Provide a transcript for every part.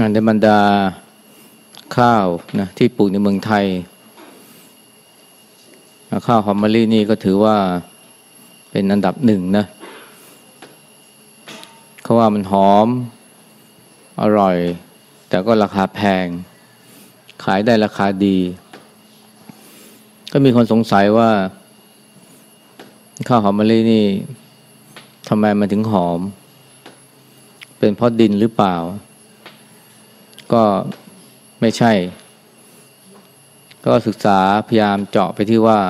ในบรรดาข้าวนะที่ปลูกในเมืองไทย ข้าวหอมมะลินี่ก็ถือว่าเป็นอันดับหนึ่งนะเขาว่ามันหอมอร่อย แต่ก็ราคาแพง ขายได้ราคาดี ก็มีคนสงสัยว่า ข้าวหอมมะลินี่ทำไมมันถึงหอม เป็นเพราะดินหรือเปล่า ก็ไม่ใช่ ก็ศึกษาพยายามเจาะไปที่ว่า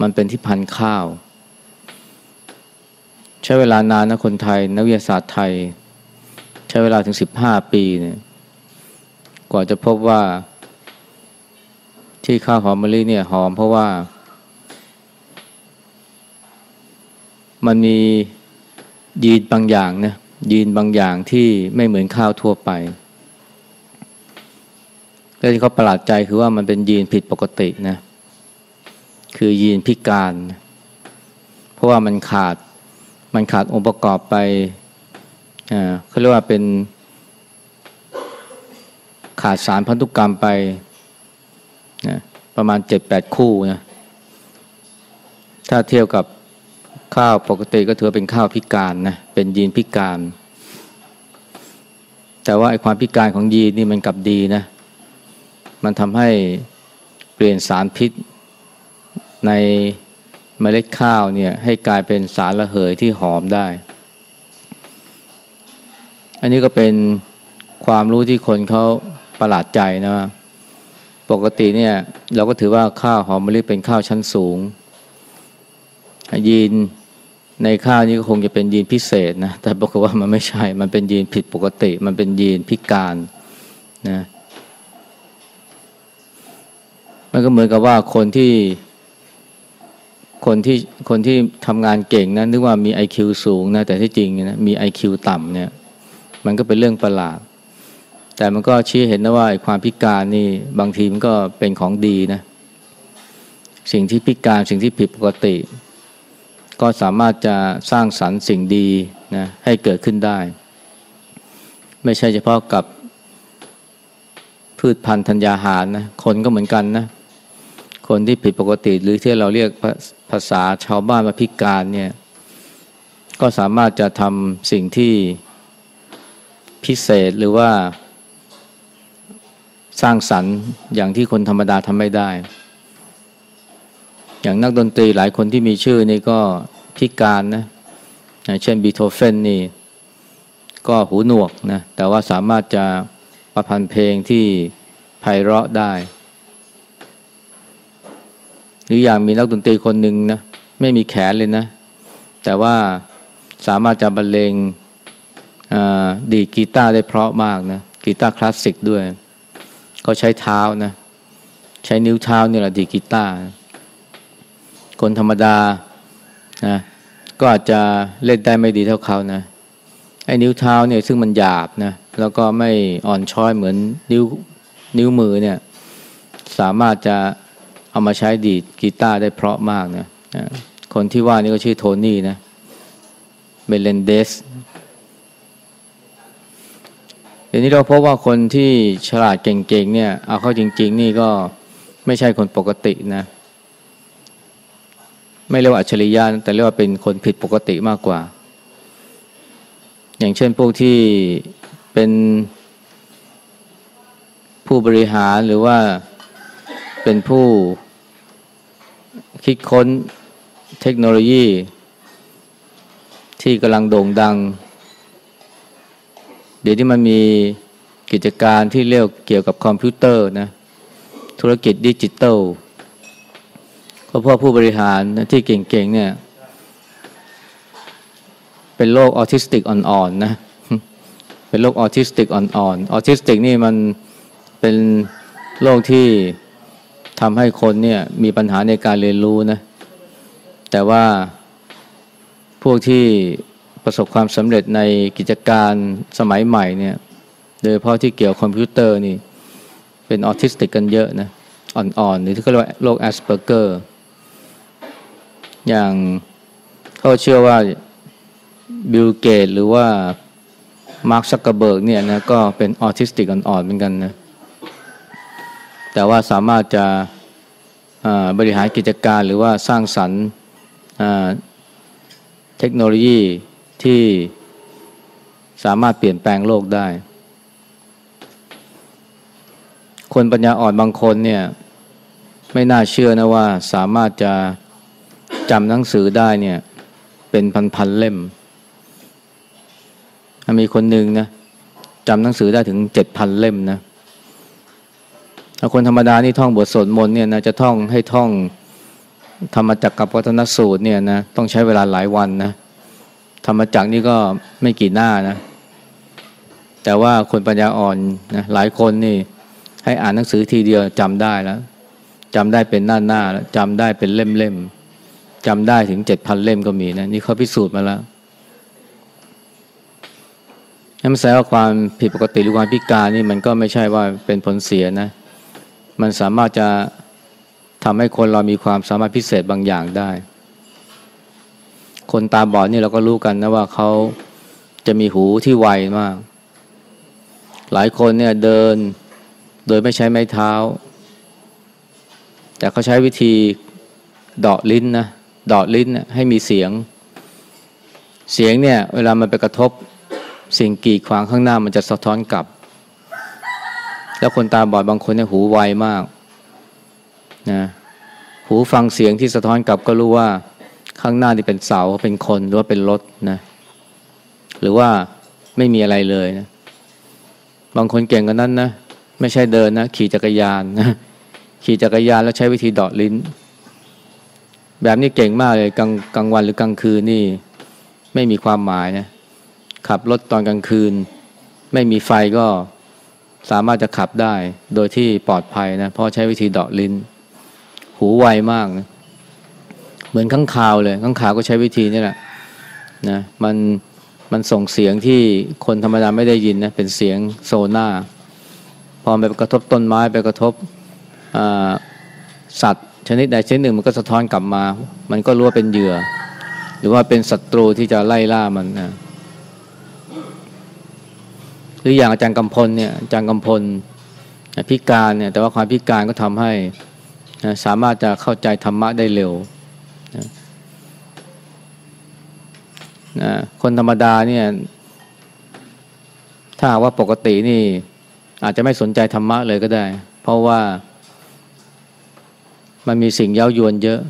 มันเป็นที่พันข้าว ใช้เวลานานนะคนไทย นักวิทยาศาสตร์ไทย ใช้เวลาถึงสิบห้าปีเนี่ยกว่าจะพบว่า ที่ข้าวหอมมะลิเนี่ยหอมเพราะว่า มันมียีนบางอย่างนะยีนบางอย่างที่ไม่เหมือนข้าวทั่วไป และที่เขาประหลาดใจคือว่ามันเป็นยีนผิดปกตินะ คือยีนพิการ เพราะว่ามันขาด มันขาดองค์ประกอบไปอ่าเขาเรียกว่าเป็น ขาดสารพันธุกรรมไปนะประมาณเจ็ดแปดคู่นะ ถ้าเทียบกับข้าวปกติก็ถือเป็นข้าวพิการนะ เป็นยีนพิการ แต่ว่าไอ้ความพิการของยีนนี่มันกลับดีนะ มันทำให้เปลี่ยนสารพิษในเมล็ดข้าวเนี่ยให้กลายเป็นสารระเหยที่หอมได้ อันนี้ก็เป็นความรู้ที่คนเขาประหลาดใจนะ ปกติเนี่ยเราก็ถือว่าข้าวหอมมะลิเป็นข้าวชั้นสูง ยีนในข้าวนี้ก็คงจะเป็นยีนพิเศษนะ แต่บอกว่ามันไม่ใช่ มันเป็นยีนผิดปกติ มันเป็นยีนพิการนะ มันก็เหมือนกับว่าคนที่คนที่คนที่ทำงานเก่งนะนึกว่ามี IQ สูงนะแต่ที่จริงนะมี IQ ต่ำเนี่ย มันก็เป็นเรื่องประหลาด แต่มันก็ชี้เห็นนะว่าความพิการนี่บางทีมันก็เป็นของดีนะ สิ่งที่พิการสิ่งที่ผิดปกติ ก็สามารถจะสร้างสรรค์สิ่งดีนะให้เกิดขึ้นได้ ไม่ใช่เฉพาะกับพืชพันธุ์ธัญญาหารนะคนก็เหมือนกันนะ คนที่ผิดปกติหรือที่เราเรียกภาษาชาวบ้านว่าพิการเนี่ยก็สามารถจะทำสิ่งที่พิเศษหรือว่า สร้างสรรค์อย่างที่คนธรรมดาทำไม่ได้ อย่างนักดนตรีหลายคนที่มีชื่อนี่ก็พิการนะเช่นบีโธเฟนนี่ ก็หูหนวกนะแต่ว่าสามารถจะประพันธ์เพลงที่ไพเราะได้ หรืออย่างมีนักดนตรีคนหนึ่งนะไม่มีแขนเลยนะ แต่ว่าสามารถจะบรรเลงดีกีตาร์ได้เพราะมากนะกีตาร์คลาสสิกด้วย เขาใช้เท้านะ ใช้นิ้วเท้านี่แหละดีกีตาร์คนธรรมดานะก็อาจจะเล่นได้ไม่ดีเท่าเขานะไอ้นิ้วเท้าเนี่ยซึ่งมันหยาบนะแล้วก็ไม่อ่อนช้อยเหมือนนิ้วนิ้วมือเนี่ย สามารถจะ เอามาใช้ดีดกีตาร์ได้เพราะมากนะคนที่ว่านี่ก็ชื่อโทนี่นะเบเลนเดสเดี๋ยวนี้เราพบว่าคนที่ฉลาดเก่งๆเนี่ย เอาเข้าจริง ๆ นี่ก็ไม่ใช่คนปกตินะ ไม่เรียกว่าอัจฉริยะแต่เรียกว่าเป็นคนผิดปกติมากกว่า อย่างเช่นพวกที่เป็นผู้บริหารหรือว่าเป็นผู้ คิดค้นเทคโนโลยี ที่กำลังโด่งดัง เดี๋ยวที่มันมีกิจการที่เรียกเกี่ยวกับคอมพิวเตอร์นะธุรกิจดิจิตอลก็เพราะผู้บริหารที่เก่งๆเนี่ย เป็นโรคออทิสติกอ่อนๆนะเป็นโรคออทิสติกอ่อนๆออทิสติกนี่มันเป็นโรคที่ ทำให้คนเนี่ยมีปัญหาในการเรียนรู้นะ แต่ว่าพวกที่ประสบความสำเร็จในกิจการสมัยใหม่เนี่ย โดยเฉพาะที่เกี่ยวคอมพิวเตอร์นี่เป็นออทิสติกกันเยอะนะอ่อนๆ หรือที่เขาเรียกว่าโรคแอสเพอร์เกอร์อย่างเขาเชื่อว่าบิลเกตส์หรือว่ามาร์คซักเกอร์เบิร์กเนี่ยนะก็เป็นออทิสติกอ่อนๆเหมือนกันนะแต่ว่าสามารถจะ บริหารกิจการหรือว่าสร้างสรรค์เทคโนโลยีที่สามารถเปลี่ยนแปลงโลกได้ คนปัญญาอ่อนบางคนเนี่ยไม่น่าเชื่อนะว่าสามารถจะจำหนังสือได้เนี่ยเป็นพันๆเล่ม มีคนหนึ่งนะจำหนังสือได้ถึงเจ็ดพันเล่มนะ คนธรรมดานี่ท่องบทสวดมนต์เนี่ยนะจะท่องให้ท่องธรรมจักรกับวัฒนสูตรเนี่ยนะต้องใช้เวลาหลายวันนะธรรมจักรนี่ก็ไม่กี่หน้านะแต่ว่าคนปัญญาอ่อนนะหลายคนนี่ให้อ่านหนังสือทีเดียวจำได้แล้วจำได้เป็นหน้าหน้าแล้วจำได้เป็นเล่มเล่มจำได้ถึงเจ็ดพันเล่มก็มีนะนี่เขาพิสูจน์มาแล้วนั่นแสดงว่าความผิดปกติหรือความพิการนี่มันก็ไม่ใช่ว่าเป็นผลเสียนะ มันสามารถจะทำให้คนเรามีความสามารถพิเศษบางอย่างได้ คนตาบอดนี่เราก็รู้กันนะว่าเขาจะมีหูที่ไวมาก หลายคนเนี่ยเดินโดยไม่ใช้ไม้เท้า แต่เขาใช้วิธีเดาะลิ้นนะเดาะลิ้นให้มีเสียง เสียงเนี่ย เวลามันไปกระทบสิ่งกีดขวางข้างหน้ามันจะสะท้อนกลับ แล้วคนตาบอดบางคนเนี่ยหูไวมากนะหูฟังเสียงที่สะท้อนกลับก็รู้ว่าข้างหน้าที่เป็นเสาเป็นคนหรือว่าเป็นรถนะหรือว่าไม่มีอะไรเลยนะบางคนเก่งกันนั้นนะไม่ใช่เดินนะขี่จักรยานนะขี่จักรยานแล้วใช้วิธีดาะลิ้น แบบนี้เก่งมากเลยกลางกลางวันหรือกลางคืนนี่ไม่มีความหมายนะขับรถตอนกลางคืน ไม่มีไฟก็ สามารถจะขับได้โดยที่ปลอดภัยนะเพราะใช้วิธีเดาะลิ้น หูไวมากนะเหมือนข้างคาวเลยข้างคาวก็ใช้วิธีนี่แหละนะมันมันส่งเสียงที่คนธรรมดาไม่ได้ยินนะเป็นเสียงโซน่าพอไปกระทบต้นไม้ไปกระทบสัตว์ ชนิดใดชนิดหนึ่งมันก็สะท้อนกลับมา มันก็รู้ว่าเป็นเหยื่อ หรือว่าเป็นศัตรูที่จะไล่ล่ามันนะ หรืออย่างอาจารย์กำพลเนี่ยอาจารย์กำพลพิการเนี่ยแต่ว่าความพิการก็ทำให้สามารถจะเข้าใจธรรมะได้เร็วนะนะคนธรรมดาเนี่ยถ้าว่าปกตินี่อาจจะไม่สนใจธรรมะเลยก็ได้ เพราะว่ามันมีสิ่งเย้ายวนเยอะ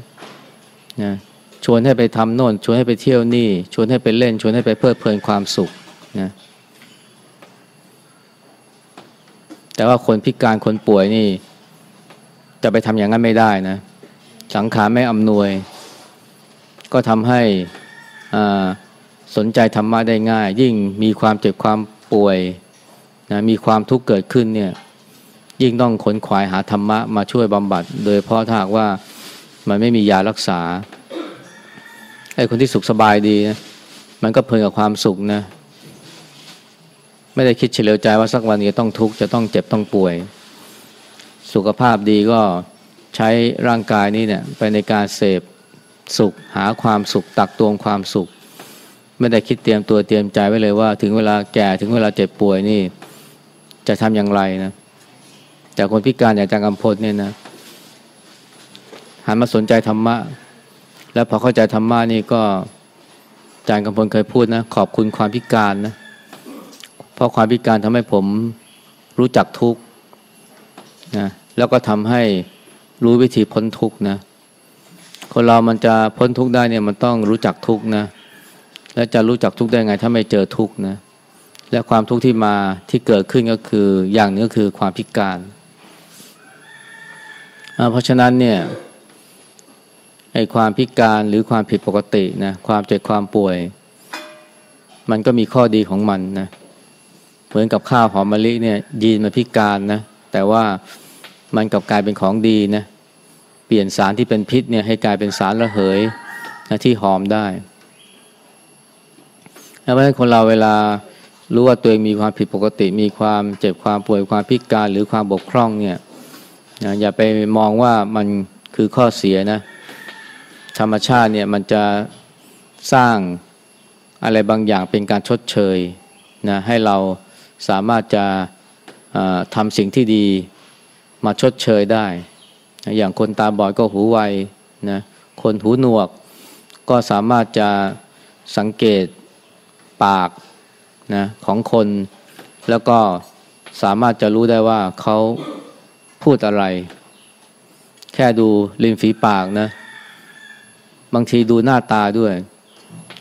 นะชวนให้ไปทำโน่น ชวนให้ไปเที่ยวนี่ ชวนให้ไปเล่น ชวนให้ไปเพลิดเพลินความสุขนะ แต่ว่าคนพิการคนป่วยนี่ จะไปทำอย่างนั้นไม่ได้นะ สังขารไม่อำนวย ก็ทำให้สนใจธรรมะได้ง่าย ยิ่งมีความเจ็บความป่วยนะมีความทุกข์เกิดขึ้นเนี่ย ยิ่งต้องขนขวายหาธรรมะมาช่วยบำบัด โดยเพราะถ้าหากว่ามันไม่มียารักษาไอ้คนที่สุขสบายดีนะมันก็เพลินกับความสุขนะ ไม่ได้คิดเฉลียวใจว่าสักวันจะต้องทุกข์จะต้องเจ็บต้องป่วย สุขภาพดีก็ใช้ร่างกายนี้เนี่ยไปในการเสพสุขหาความสุขตักตวงความสุข ไม่ได้คิดเตรียมตัวเตรียมใจไว้เลยว่า ถึงเวลาแก่ถึงเวลาเจ็บป่วยนี่ จะทำอย่างไรนะแต่คนพิการอย่างจางกำพลเนี่ยนะหันมาสนใจธรรมะ แล้วพอเข้าใจธรรมะนี่ก็จางกำพลเคยพูดนะ ขอบคุณความพิการนะ เพราะความพิการทำให้ผมรู้จักทุกข์นะแล้วก็ทำให้รู้วิธีพ้นทุกข์นะคนเรามันจะพ้นทุกข์ได้เนี่ยมันต้องรู้จักทุกข์นะและจะรู้จักทุกข์ได้ไง ถ้าไม่เจอทุกข์นะและความทุกข์ที่มาที่เกิดขึ้นก็คืออย่างนึงก็คือความพิการ เพราะฉะนั้นเนี่ยไอ้ความพิการหรือความผิดปกตินะความเจ็บความป่วย มันก็มีข้อดีของมันนะ เหมือนกับข้าวหอมมะลิเนี่ยยีนมาพิการนะแต่ว่ามันกลับกลายเป็นของดีนะเปลี่ยนสารที่เป็นพิษเนี่ยให้กลายเป็นสารระเหยนะที่หอมได้เพราะฉะนั้นคนเราเวลารู้ว่าตัวเองมีความผิดปกติ มีความเจ็บความป่วยความพิการหรือความบกพร่องเนี่ยอย่าไปมองว่ามันคือข้อเสียนะธรรมชาติเนี่ยมันจะสร้างอะไรบางอย่างเป็นการชดเชยนะให้เรา สามารถจะทำสิ่งที่ดีมาชดเชยได้ อย่างคนตาบอดก็หูไวนะคนหูหนวกก็สามารถจะสังเกตปากนะของคน แล้วก็สามารถจะรู้ได้ว่าเขาพูดอะไร แค่ดูริมฝีปากนะ บางทีดูหน้าตาด้วย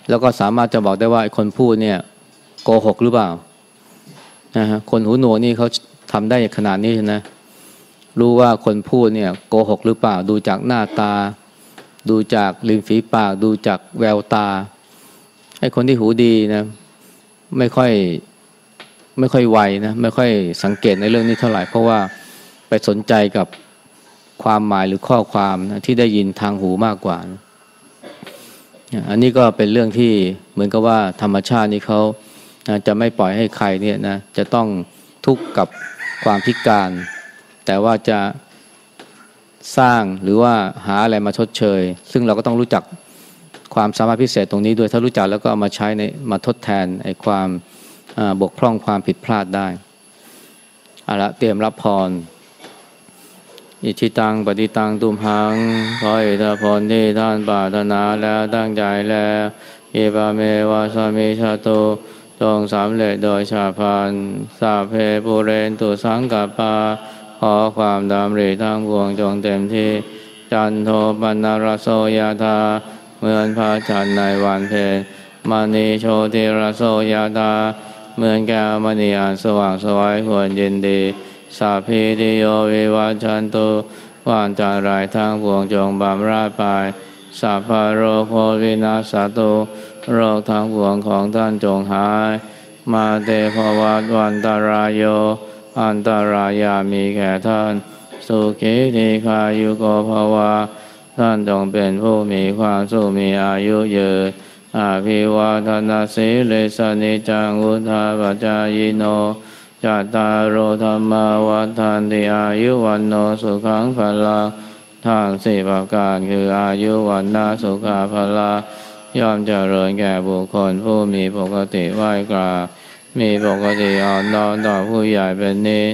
แล้วก็สามารถจะบอกได้ว่าคนพูดเนี่ยโกหกหรือเปล่า นะฮะคนหูหนวกนี่เขาทำได้ขนาดนี้นะ รู้ว่าคนพูดเนี่ยโกหกหรือเปล่า ดูจากหน้าตา ดูจากริมฝีปาก ดูจากแววตาไอ้คนที่หูดีนะไม่ค่อยไม่ค่อยไวนะไม่ค่อยสังเกตในเรื่องนี้เท่าไหร่ เพราะว่าไปสนใจกับความหมายหรือข้อความนะที่ได้ยินทางหูมากกว่านะอันนี้ก็เป็นเรื่องที่เหมือนกับว่าธรรมชาตินี้เขา จะไม่ปล่อยให้ใครเนี่ยนะจะต้องทุกข์กับความพิการ แต่ว่าจะสร้างหรือว่าหาอะไรมาชดเชย ซึ่งเราก็ต้องรู้จักความสามารถพิเศษตรงนี้ด้วยถ้ารู้จักแล้วก็เอามาใช้ในมาทดแทนไอ้ความบกพร่องความผิดพลาดได้เอาละเตรียมรับพร อิชิตังปฏิตังตุมหังขอเอตพรที่ท่านปรารถนาแล้วตั้งใจแล้วเยบาเมวาสามิชาโต จงสำเร็จโดยชาพันสาเพปุเรนตุสังกปาขอความดำริทั้งพวงจงเต็มที่ จันโทปนารโสยธาเหมือนพระจันทร์ในวันเพลมณีโชติรโสยธาเหมือนแก้วมณีอันสว่างสวยควรยินดี สาพีติโยวิวัชันตุวานจารายทางพวงจงบำราดไปสัพพโรโควินาสตุ โรคทางพวงของท่านจงหาย มาเตภวัตวันตารายโย อันตารายามีแก่ท่าน สุขีทีคายุโกภวา ท่านจงเป็นผู้มีความสุขมีอายุยืนอาภิวาทนาสีเลสนิจังุทาปจายโนจัตตารโธรรมาวัฏานติอายุวันโนสุขังพลังทางสี่ประการคืออายุวันนาสุขาพลา ย่อมเจริญแก่บุคคลผู้มีปกติไหวกราบมีปกติอ่อนน้อมต่อผู้ใหญ่เป็นนี้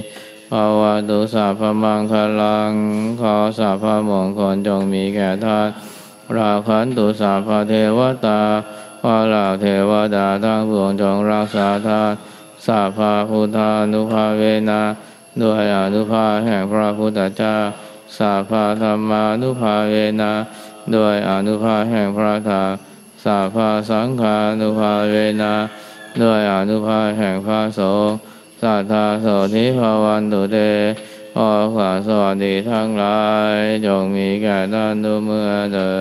ภาวะตุสัพพมังคลัง ขอสัพพมงคลจงมีแก่ท่านราคันตุสัพพเทวตาพระเหล่าเทวดาทั้งปวงจงรักษาท่านสัพพะพุทธานุภาเวนะด้วยอนุภาแห่งพระพุทธเจ้าสัพพะธรรมานุภาเวนะด้วยอนุภาแห่งพระธรรม สัพพะสังฆานุภาเวนะด้วยอนุภาแห่งพระสงฆ์สัทธาโสธิภาวันตุเตขอความสวัสดีทั้งหลาย จงมีแก่ท่านทุกเมื่อเดิ